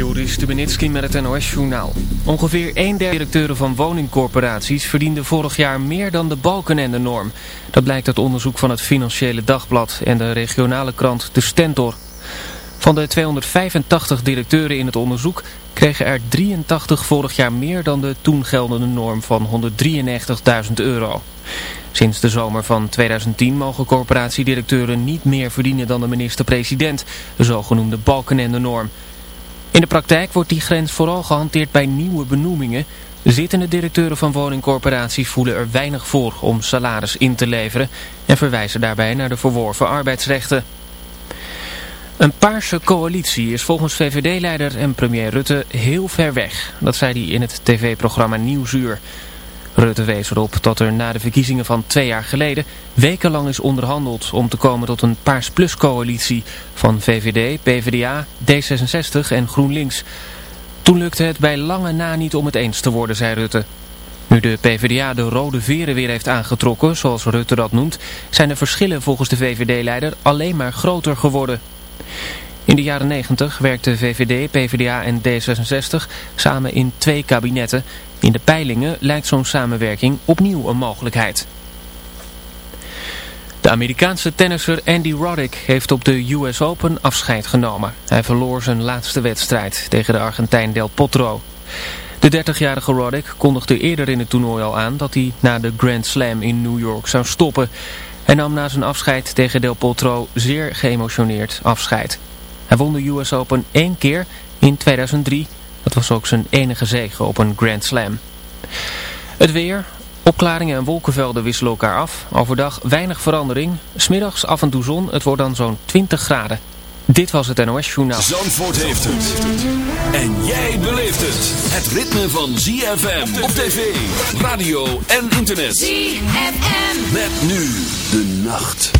Joris Stubenitski met het NOS-journaal. Ongeveer een derde directeuren van woningcorporaties verdiende vorig jaar meer dan de balken en de norm. Dat blijkt uit onderzoek van het Financiële Dagblad en de regionale krant De Stentor. Van de 285 directeuren in het onderzoek kregen er 83 vorig jaar meer dan de toen geldende norm van 193.000 euro. Sinds de zomer van 2010 mogen corporatiedirecteuren niet meer verdienen dan de minister-president, de zogenoemde balken en de norm. In de praktijk wordt die grens vooral gehanteerd bij nieuwe benoemingen. Zittende directeuren van woningcorporaties voelen er weinig voor om salaris in te leveren en verwijzen daarbij naar de verworven arbeidsrechten. Een paarse coalitie is volgens VVD-leider en premier Rutte heel ver weg. Dat zei hij in het tv-programma Nieuwsuur. Rutte wees erop dat er na de verkiezingen van twee jaar geleden wekenlang is onderhandeld om te komen tot een Paars Plus coalitie van VVD, PvdA, D66 en GroenLinks. Toen lukte het bij lange na niet om het eens te worden, zei Rutte. Nu de PvdA de rode veren weer heeft aangetrokken, zoals Rutte dat noemt, zijn de verschillen volgens de VVD-leider alleen maar groter geworden. In de jaren 90 werkten VVD, PvdA en D66 samen in twee kabinetten. In de peilingen lijkt zo'n samenwerking opnieuw een mogelijkheid. De Amerikaanse tennisser Andy Roddick heeft op de US Open afscheid genomen. Hij verloor zijn laatste wedstrijd tegen de Argentijn Del Potro. De 30-jarige Roddick kondigde eerder in het toernooi al aan dat hij na de Grand Slam in New York zou stoppen. Hij nam na zijn afscheid tegen Del Potro zeer geëmotioneerd afscheid. Hij won de US Open één keer in 2003. Dat was ook zijn enige zege op een Grand Slam. Het weer, opklaringen en wolkenvelden wisselen elkaar af. Overdag weinig verandering. Smiddags af en toe zon. Het wordt dan zo'n 20 graden. Dit was het NOS Journaal. Zandvoort heeft het. En jij beleeft het. Het ritme van ZFM op tv, radio en internet. ZFM. Met nu de nacht.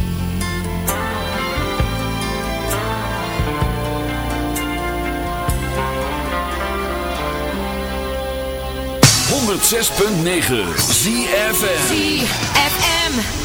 106.9 ZFM ZFM.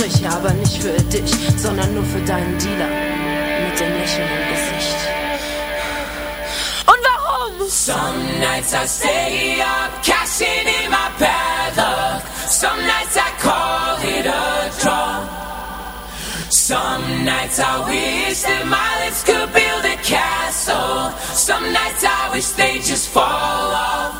Sprich aber nicht für dich, sondern nur für deinen Dealer mit dem Lächeln im Gesicht. Und warum? Some nights I stay up, cashing in my bad. Some nights I call it a draw. Some nights I wish that my lips could build a castle. Some nights I wish they just fall off.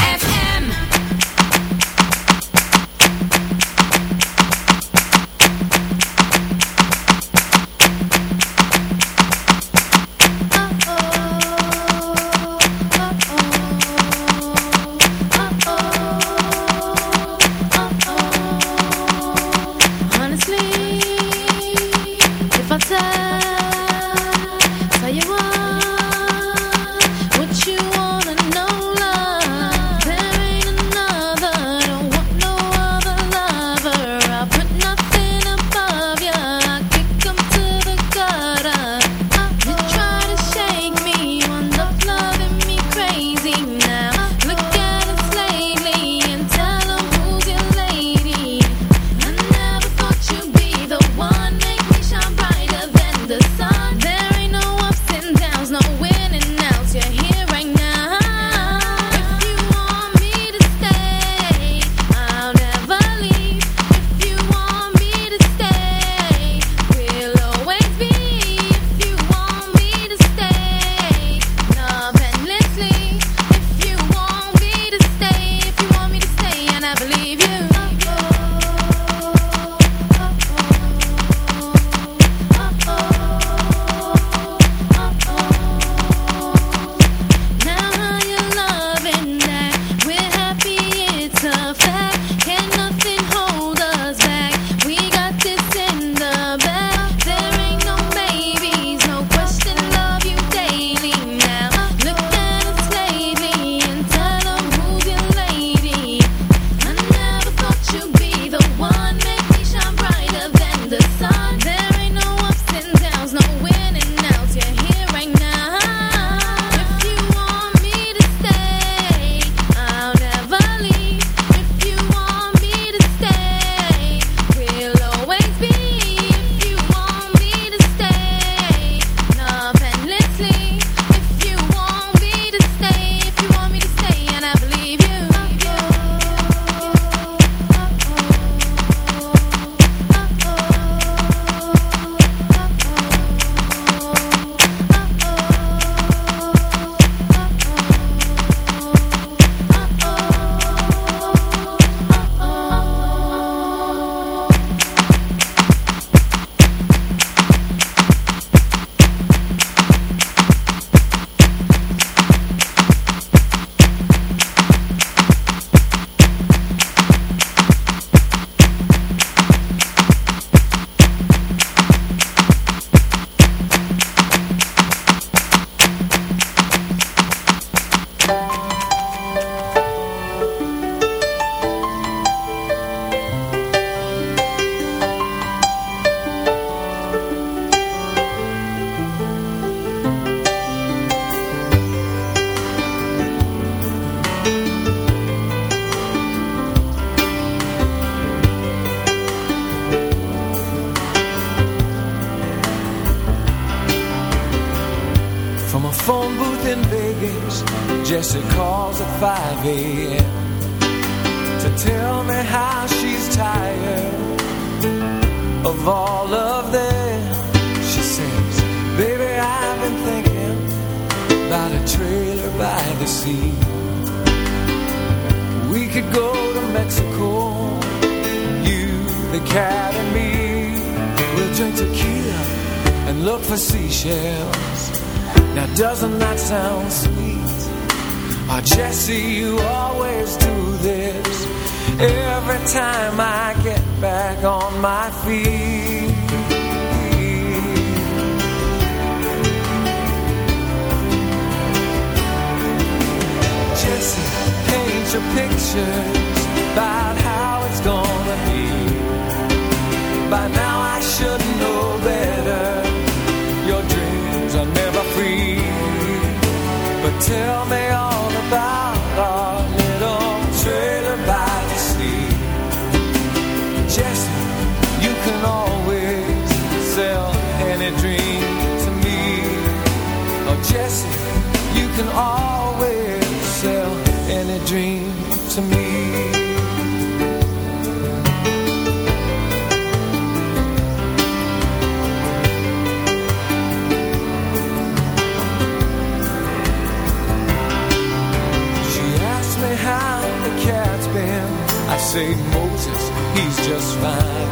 say Moses, he's just fine.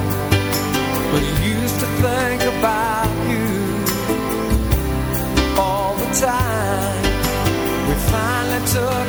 But he used to think about you all the time. We finally took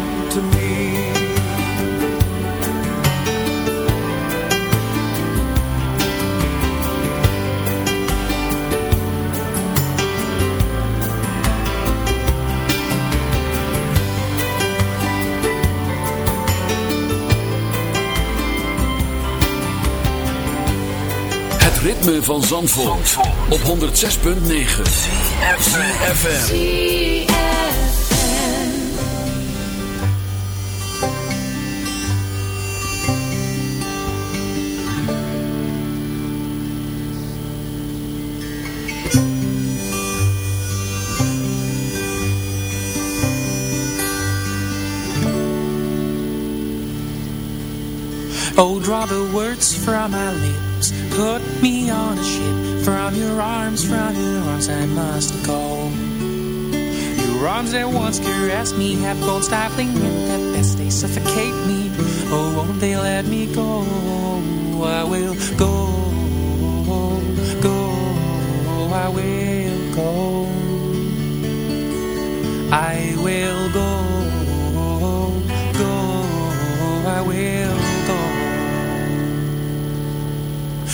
ritme van Zandvoort, op 106.9 CFFM Oh, draw the words from my lips. Put me on a ship from your arms, from your arms I must go. Your arms that once caressed me have grown stifling and at best they suffocate me. Oh, won't they let me go? I will go, go, I will go. I will go,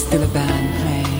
Still a band playing